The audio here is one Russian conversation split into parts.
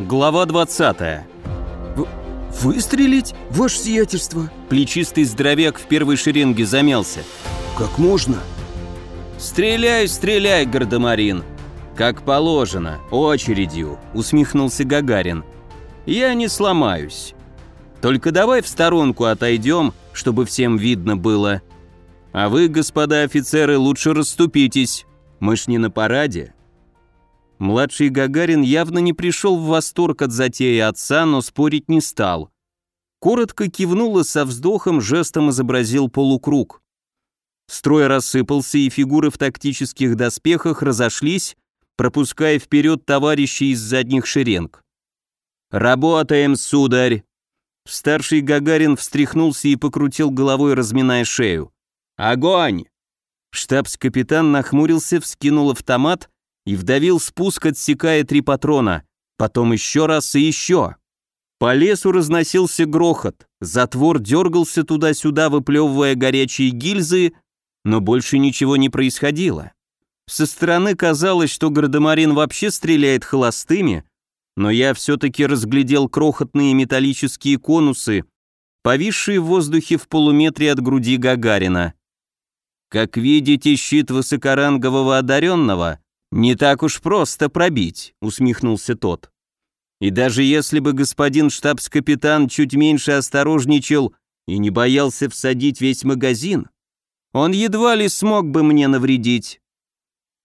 Глава 20 В «Выстрелить, ваше сиятельство?» Плечистый здоровяк в первой шеренге замялся. «Как можно?» «Стреляй, стреляй, гардемарин!» «Как положено, очередью», — усмехнулся Гагарин. «Я не сломаюсь. Только давай в сторонку отойдем, чтобы всем видно было. А вы, господа офицеры, лучше расступитесь. Мы ж не на параде». Младший Гагарин явно не пришел в восторг от затеи отца, но спорить не стал. Коротко кивнул и со вздохом жестом изобразил полукруг. Строй рассыпался, и фигуры в тактических доспехах разошлись, пропуская вперед товарищей из задних шеренг. «Работаем, сударь!» Старший Гагарин встряхнулся и покрутил головой, разминая шею. «Огонь!» Штабс-капитан нахмурился, вскинул автомат и вдавил спуск, отсекая три патрона, потом еще раз и еще. По лесу разносился грохот, затвор дергался туда-сюда, выплевывая горячие гильзы, но больше ничего не происходило. Со стороны казалось, что гардемарин вообще стреляет холостыми, но я все-таки разглядел крохотные металлические конусы, повисшие в воздухе в полуметре от груди Гагарина. Как видите, щит высокорангового одаренного «Не так уж просто пробить», — усмехнулся тот. «И даже если бы господин штабс-капитан чуть меньше осторожничал и не боялся всадить весь магазин, он едва ли смог бы мне навредить.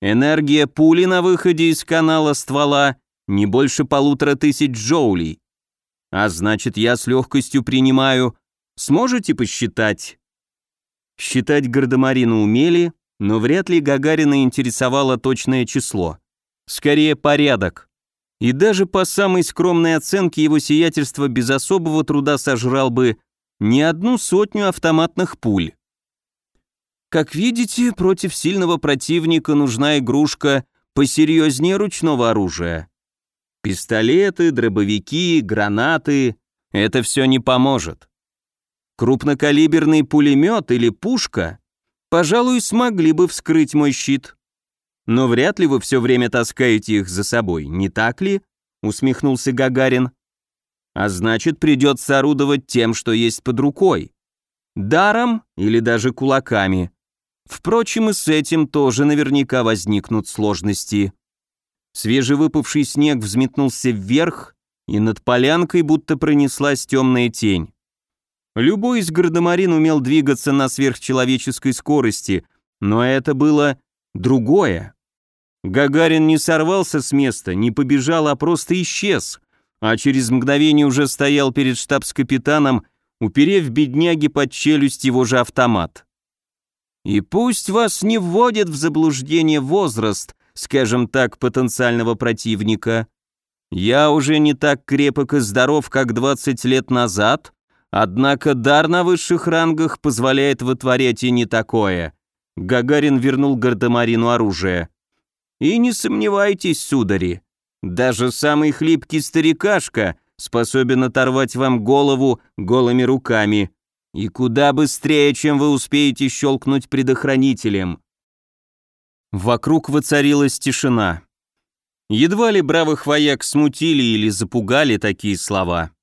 Энергия пули на выходе из канала ствола не больше полутора тысяч джоулей. А значит, я с легкостью принимаю. Сможете посчитать?» Считать гардемарины умели, но вряд ли Гагарина интересовало точное число. Скорее, порядок. И даже по самой скромной оценке его сиятельства без особого труда сожрал бы не одну сотню автоматных пуль. Как видите, против сильного противника нужна игрушка посерьезнее ручного оружия. Пистолеты, дробовики, гранаты — это все не поможет. Крупнокалиберный пулемет или пушка пожалуй, смогли бы вскрыть мой щит. Но вряд ли вы все время таскаете их за собой, не так ли? Усмехнулся Гагарин. А значит, придется орудовать тем, что есть под рукой. Даром или даже кулаками. Впрочем, и с этим тоже наверняка возникнут сложности. Свежевыпавший снег взметнулся вверх, и над полянкой будто пронеслась темная тень. Любой из гардемарин умел двигаться на сверхчеловеческой скорости, но это было другое. Гагарин не сорвался с места, не побежал, а просто исчез, а через мгновение уже стоял перед штабс-капитаном, уперев бедняги под челюсть его же автомат. И пусть вас не вводит в заблуждение возраст, скажем так, потенциального противника. Я уже не так крепок и здоров, как 20 лет назад, Однако дар на высших рангах позволяет вытворять и не такое. Гагарин вернул Гардемарину оружие. И не сомневайтесь, судари, даже самый хлипкий старикашка способен оторвать вам голову голыми руками. И куда быстрее, чем вы успеете щелкнуть предохранителем. Вокруг воцарилась тишина. Едва ли бравых вояк смутили или запугали такие слова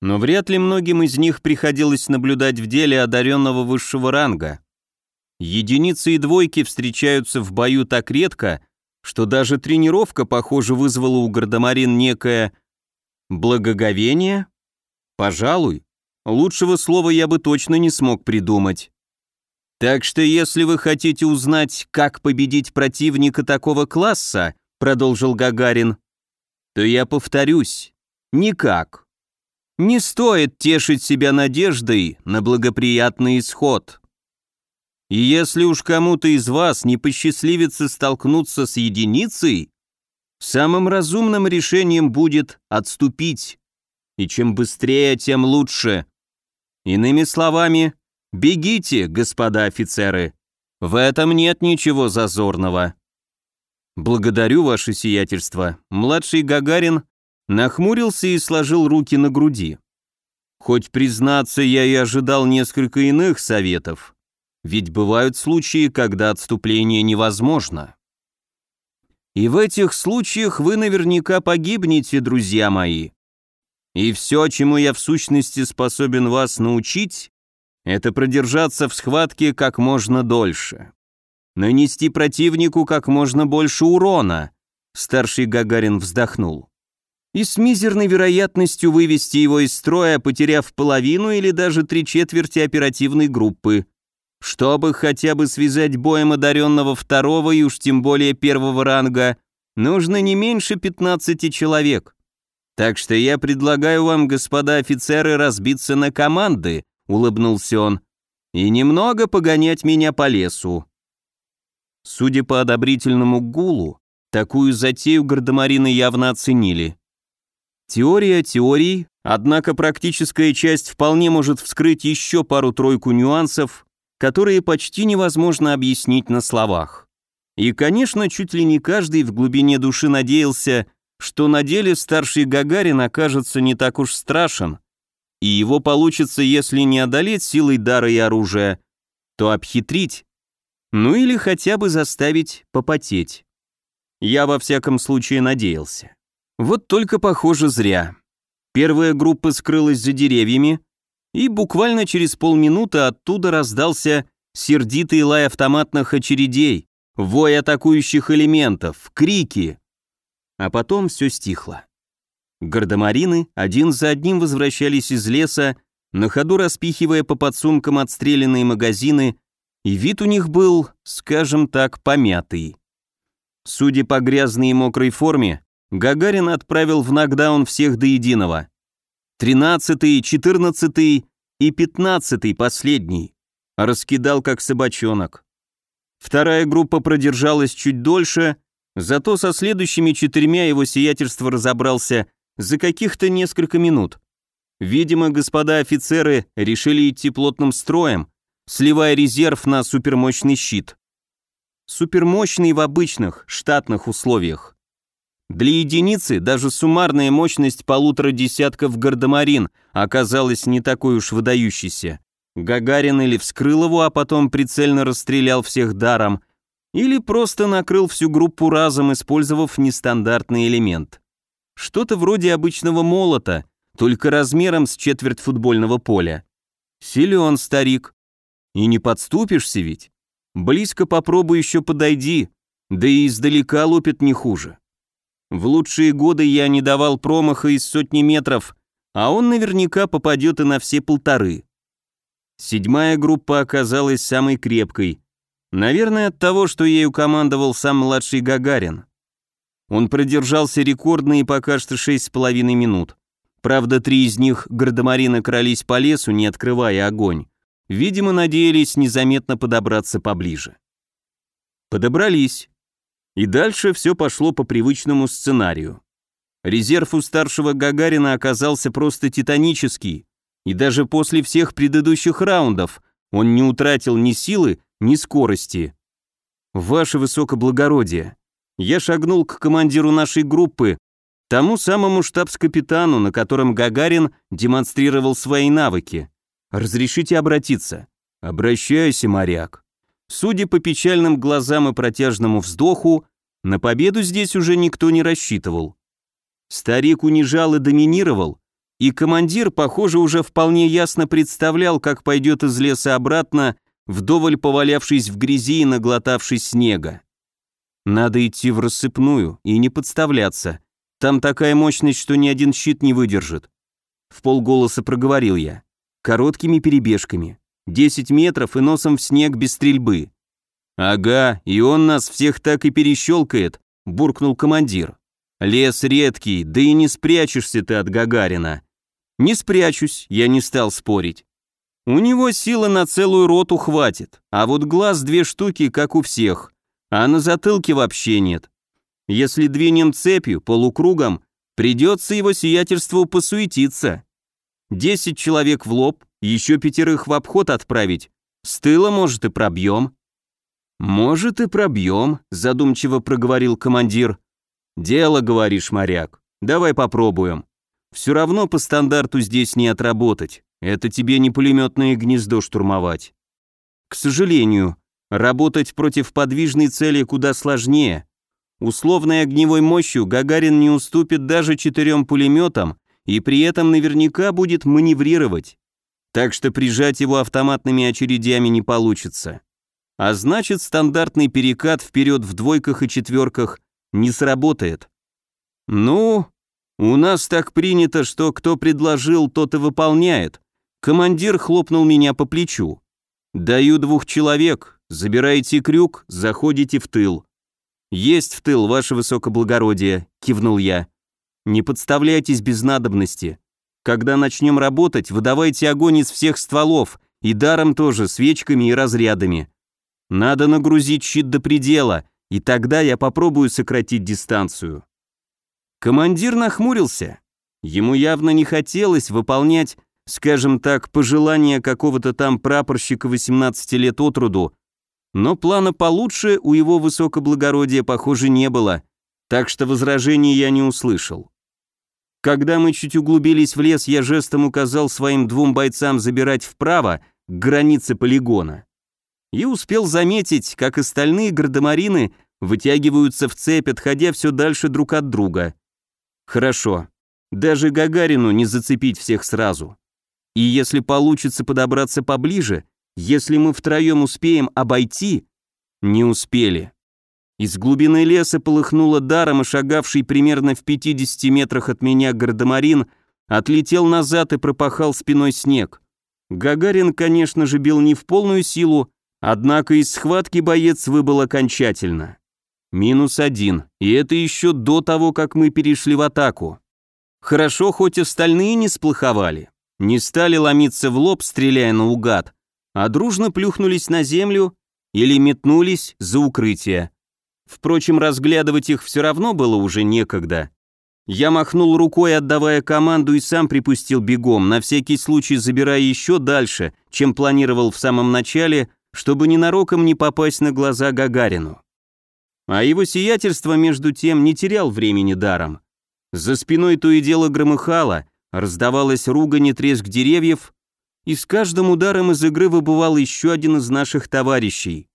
но вряд ли многим из них приходилось наблюдать в деле одаренного высшего ранга. Единицы и двойки встречаются в бою так редко, что даже тренировка, похоже, вызвала у гардемарин некое благоговение. Пожалуй, лучшего слова я бы точно не смог придумать. Так что если вы хотите узнать, как победить противника такого класса, продолжил Гагарин, то я повторюсь, никак. Не стоит тешить себя надеждой на благоприятный исход. И если уж кому-то из вас не посчастливится столкнуться с единицей, самым разумным решением будет отступить. И чем быстрее, тем лучше. Иными словами, бегите, господа офицеры. В этом нет ничего зазорного. Благодарю ваше сиятельство. Младший Гагарин Нахмурился и сложил руки на груди. Хоть, признаться, я и ожидал несколько иных советов, ведь бывают случаи, когда отступление невозможно. И в этих случаях вы наверняка погибнете, друзья мои. И все, чему я в сущности способен вас научить, это продержаться в схватке как можно дольше. Нанести противнику как можно больше урона. Старший Гагарин вздохнул. И с мизерной вероятностью вывести его из строя, потеряв половину или даже три четверти оперативной группы. Чтобы хотя бы связать боем одаренного второго и уж тем более первого ранга, нужно не меньше 15 человек. Так что я предлагаю вам, господа офицеры, разбиться на команды, улыбнулся он, и немного погонять меня по лесу. Судя по одобрительному гулу, такую затею гардемарины явно оценили. Теория теорий, однако практическая часть вполне может вскрыть еще пару-тройку нюансов, которые почти невозможно объяснить на словах. И, конечно, чуть ли не каждый в глубине души надеялся, что на деле старший Гагарин окажется не так уж страшен, и его получится, если не одолеть силой дара и оружия, то обхитрить, ну или хотя бы заставить попотеть. Я во всяком случае надеялся. Вот только, похоже, зря. Первая группа скрылась за деревьями, и буквально через полминуты оттуда раздался сердитый лай автоматных очередей, вой атакующих элементов, крики. А потом все стихло. Гардемарины один за одним возвращались из леса, на ходу распихивая по подсумкам отстрелянные магазины, и вид у них был, скажем так, помятый. Судя по грязной и мокрой форме, Гагарин отправил в нокдаун всех до единого. Тринадцатый, четырнадцатый и пятнадцатый последний. Раскидал как собачонок. Вторая группа продержалась чуть дольше, зато со следующими четырьмя его сиятельство разобрался за каких-то несколько минут. Видимо, господа офицеры решили идти плотным строем, сливая резерв на супермощный щит. Супермощный в обычных, штатных условиях. Для единицы даже суммарная мощность полутора десятков гардемарин оказалась не такой уж выдающейся. Гагарин или вскрыл его, а потом прицельно расстрелял всех даром, или просто накрыл всю группу разом, использовав нестандартный элемент. Что-то вроде обычного молота, только размером с четверть футбольного поля. Силен старик. И не подступишься ведь. Близко попробуй еще подойди, да и издалека лупит не хуже. В лучшие годы я не давал промаха из сотни метров, а он наверняка попадет и на все полторы. Седьмая группа оказалась самой крепкой. Наверное, от того, что ею командовал сам младший Гагарин. Он продержался рекордные пока что шесть с половиной минут. Правда, три из них гардемарины крались по лесу, не открывая огонь. Видимо, надеялись незаметно подобраться поближе. Подобрались. И дальше все пошло по привычному сценарию. Резерв у старшего Гагарина оказался просто титанический, и даже после всех предыдущих раундов он не утратил ни силы, ни скорости. «Ваше высокоблагородие», я шагнул к командиру нашей группы, тому самому штабс-капитану, на котором Гагарин демонстрировал свои навыки. «Разрешите обратиться?» «Обращайся, моряк». Судя по печальным глазам и протяжному вздоху, на победу здесь уже никто не рассчитывал. Старик унижал и доминировал, и командир, похоже, уже вполне ясно представлял, как пойдет из леса обратно, вдоволь повалявшись в грязи и наглотавшись снега. Надо идти в рассыпную и не подставляться. Там такая мощность, что ни один щит не выдержит. В полголоса проговорил я. Короткими перебежками. 10 метров и носом в снег без стрельбы. «Ага, и он нас всех так и перещелкает», — буркнул командир. «Лес редкий, да и не спрячешься ты от Гагарина». «Не спрячусь», — я не стал спорить. «У него силы на целую роту хватит, а вот глаз две штуки, как у всех, а на затылке вообще нет. Если двинем цепью, полукругом, придется его сиятельству посуетиться. Десять человек в лоб, еще пятерых в обход отправить. С тыла, может, и пробьем». «Может, и пробьем», — задумчиво проговорил командир. «Дело, говоришь, моряк. Давай попробуем. Все равно по стандарту здесь не отработать. Это тебе не пулеметное гнездо штурмовать. К сожалению, работать против подвижной цели куда сложнее. Условной огневой мощью Гагарин не уступит даже четырем пулеметам и при этом наверняка будет маневрировать. Так что прижать его автоматными очередями не получится. А значит, стандартный перекат вперед в двойках и четверках не сработает. Ну, у нас так принято, что кто предложил, тот и выполняет. Командир хлопнул меня по плечу. Даю двух человек, забираете крюк, заходите в тыл. Есть в тыл, ваше высокоблагородие, кивнул я. Не подставляйтесь без надобности. Когда начнем работать, выдавайте огонь из всех стволов, и даром тоже, свечками и разрядами. Надо нагрузить щит до предела, и тогда я попробую сократить дистанцию. Командир нахмурился. Ему явно не хотелось выполнять, скажем так, пожелания какого-то там прапорщика 18 лет от роду, но плана получше у его высокоблагородия, похоже, не было, так что возражений я не услышал. Когда мы чуть углубились в лес, я жестом указал своим двум бойцам забирать вправо, к границе полигона. И успел заметить, как остальные гардемарины вытягиваются в цепь, отходя все дальше друг от друга. Хорошо. Даже Гагарину не зацепить всех сразу. И если получится подобраться поближе, если мы втроем успеем обойти... Не успели. Из глубины леса полыхнуло даром, и шагавший примерно в 50 метрах от меня гардемарин отлетел назад и пропахал спиной снег. Гагарин, конечно же, бил не в полную силу, однако из схватки боец выбыл окончательно. Минус один, и это еще до того, как мы перешли в атаку. Хорошо, хоть остальные не сплоховали, не стали ломиться в лоб, стреляя наугад, а дружно плюхнулись на землю или метнулись за укрытие. Впрочем, разглядывать их все равно было уже некогда. Я махнул рукой, отдавая команду, и сам припустил бегом, на всякий случай забирая еще дальше, чем планировал в самом начале, чтобы ненароком не попасть на глаза Гагарину. А его сиятельство, между тем, не терял времени даром. За спиной то и дело громыхало, раздавалась ругань и треск деревьев, и с каждым ударом из игры выбывал еще один из наших товарищей.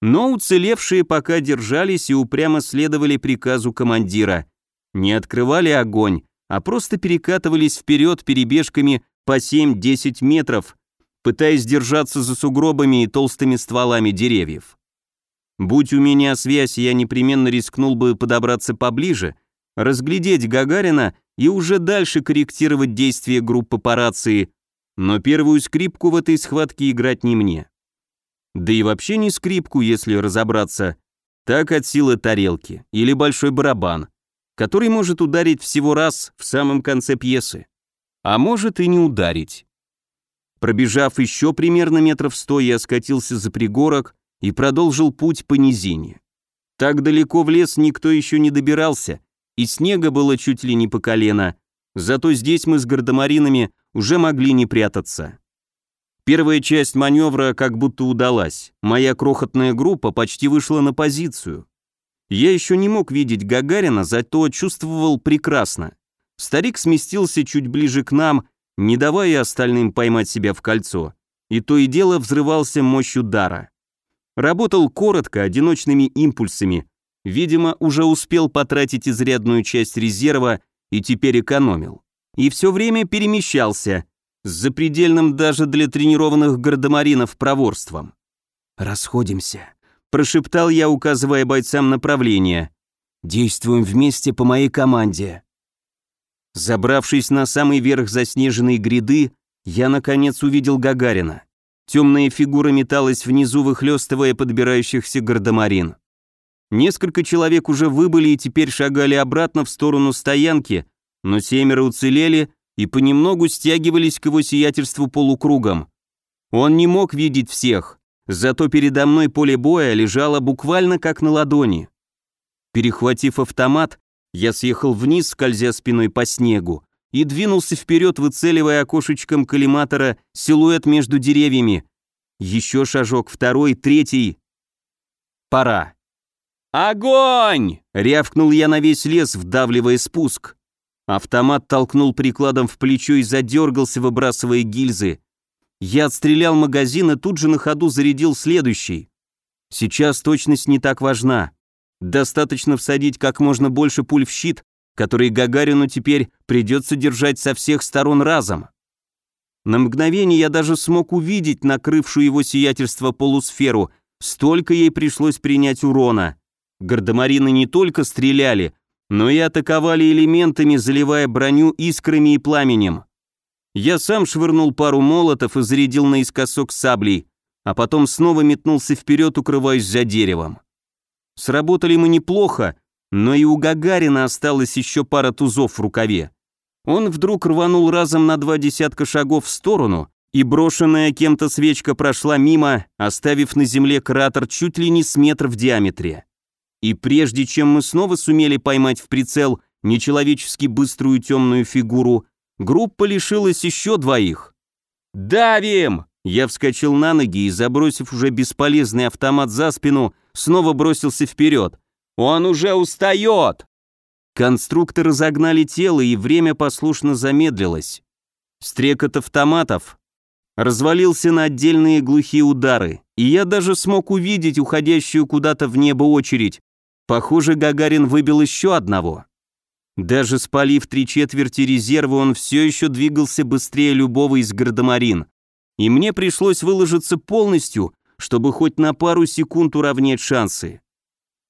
Но уцелевшие пока держались и упрямо следовали приказу командира. Не открывали огонь, а просто перекатывались вперед перебежками по 7-10 метров, пытаясь держаться за сугробами и толстыми стволами деревьев. Будь у меня связь, я непременно рискнул бы подобраться поближе, разглядеть Гагарина и уже дальше корректировать действия группы по рации, но первую скрипку в этой схватке играть не мне. Да и вообще не скрипку, если разобраться, так от силы тарелки или большой барабан, который может ударить всего раз в самом конце пьесы, а может и не ударить. Пробежав еще примерно метров сто, я скатился за пригорок и продолжил путь по низине. Так далеко в лес никто еще не добирался, и снега было чуть ли не по колено, зато здесь мы с гардемаринами уже могли не прятаться. Первая часть маневра как будто удалась. Моя крохотная группа почти вышла на позицию. Я еще не мог видеть Гагарина, зато чувствовал прекрасно. Старик сместился чуть ближе к нам, не давая остальным поймать себя в кольцо, и то и дело взрывался мощью дара. Работал коротко, одиночными импульсами, видимо, уже успел потратить изрядную часть резерва и теперь экономил. И все время перемещался, с запредельным даже для тренированных гардемаринов проворством. «Расходимся», — прошептал я, указывая бойцам направление. «Действуем вместе по моей команде». Забравшись на самый верх заснеженной гряды, я, наконец, увидел Гагарина. Темная фигура металась внизу, выхлестывая подбирающихся гардемарин. Несколько человек уже выбыли и теперь шагали обратно в сторону стоянки, но семеро уцелели и понемногу стягивались к его сиятельству полукругом. Он не мог видеть всех, зато передо мной поле боя лежало буквально как на ладони. Перехватив автомат, я съехал вниз, скользя спиной по снегу, и двинулся вперед, выцеливая окошечком коллиматора силуэт между деревьями. Еще шажок, второй, третий. Пора. «Огонь!» — рявкнул я на весь лес, вдавливая спуск. Автомат толкнул прикладом в плечо и задергался, выбрасывая гильзы. Я отстрелял магазин и тут же на ходу зарядил следующий. Сейчас точность не так важна. Достаточно всадить как можно больше пуль в щит, который Гагарину теперь придется держать со всех сторон разом. На мгновение я даже смог увидеть накрывшую его сиятельство полусферу, столько ей пришлось принять урона. Гардемарины не только стреляли, но и атаковали элементами, заливая броню искрами и пламенем. Я сам швырнул пару молотов и зарядил наискосок саблей, а потом снова метнулся вперед, укрываясь за деревом. Сработали мы неплохо, но и у Гагарина осталось еще пара тузов в рукаве. Он вдруг рванул разом на два десятка шагов в сторону, и брошенная кем-то свечка прошла мимо, оставив на земле кратер чуть ли не с метр в диаметре. И прежде чем мы снова сумели поймать в прицел нечеловечески быструю темную фигуру, группа лишилась еще двоих. «Давим!» Я вскочил на ноги и, забросив уже бесполезный автомат за спину, снова бросился вперед. «Он уже устает!» Конструкторы разогнали тело, и время послушно замедлилось. Стрекот автоматов развалился на отдельные глухие удары, и я даже смог увидеть уходящую куда-то в небо очередь. Похоже, Гагарин выбил еще одного. Даже спалив три четверти резерва, он все еще двигался быстрее любого из гардемарин. И мне пришлось выложиться полностью, чтобы хоть на пару секунд уравнять шансы.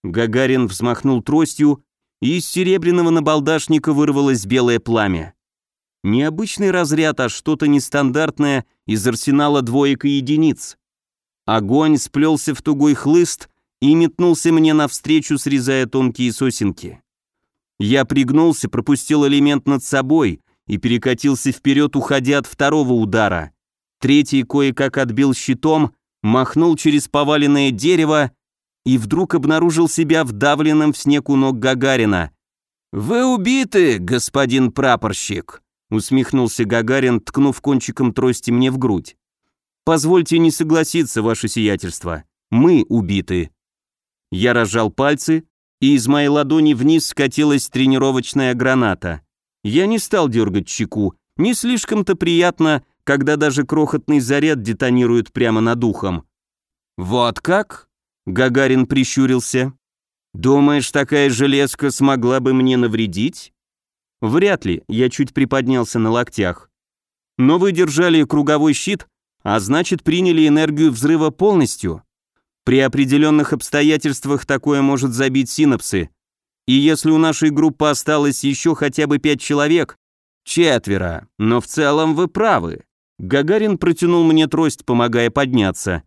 Гагарин взмахнул тростью, и из серебряного набалдашника вырвалось белое пламя. Необычный разряд, а что-то нестандартное из арсенала двоек и единиц. Огонь сплелся в тугой хлыст и метнулся мне навстречу, срезая тонкие сосенки. Я пригнулся, пропустил элемент над собой и перекатился вперед, уходя от второго удара. Третий кое-как отбил щитом, махнул через поваленное дерево и вдруг обнаружил себя вдавленным в снег у ног Гагарина. «Вы убиты, господин прапорщик», — усмехнулся Гагарин, ткнув кончиком трости мне в грудь. «Позвольте не согласиться, ваше сиятельство. Мы убиты». Я разжал пальцы, и из моей ладони вниз скатилась тренировочная граната. Я не стал дергать чеку, не слишком-то приятно, когда даже крохотный заряд детонирует прямо над ухом. «Вот как?» Гагарин прищурился. «Думаешь, такая железка смогла бы мне навредить?» «Вряд ли», я чуть приподнялся на локтях. «Но вы держали круговой щит, а значит приняли энергию взрыва полностью. При определенных обстоятельствах такое может забить синапсы. И если у нашей группы осталось еще хотя бы пять человек, четверо, но в целом вы правы». Гагарин протянул мне трость, помогая подняться.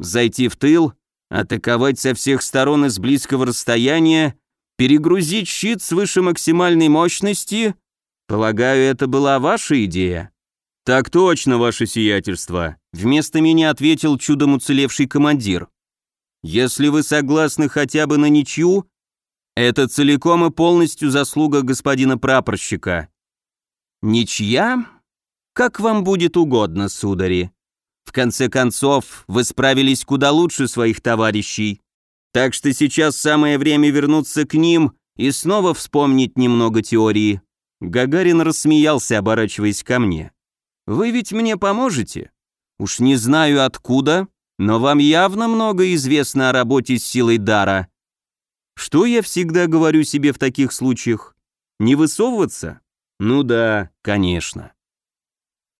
«Зайти в тыл, атаковать со всех сторон из близкого расстояния, перегрузить щит свыше максимальной мощности? Полагаю, это была ваша идея? Так точно, ваше сиятельство. Вместо меня ответил чудом уцелевший командир. Если вы согласны хотя бы на ничью, это целиком и полностью заслуга господина прапорщика. Ничья? Как вам будет угодно, судари. В конце концов, вы справились куда лучше своих товарищей. Так что сейчас самое время вернуться к ним и снова вспомнить немного теории». Гагарин рассмеялся, оборачиваясь ко мне. «Вы ведь мне поможете? Уж не знаю откуда, но вам явно много известно о работе с силой дара. Что я всегда говорю себе в таких случаях? Не высовываться? Ну да, конечно.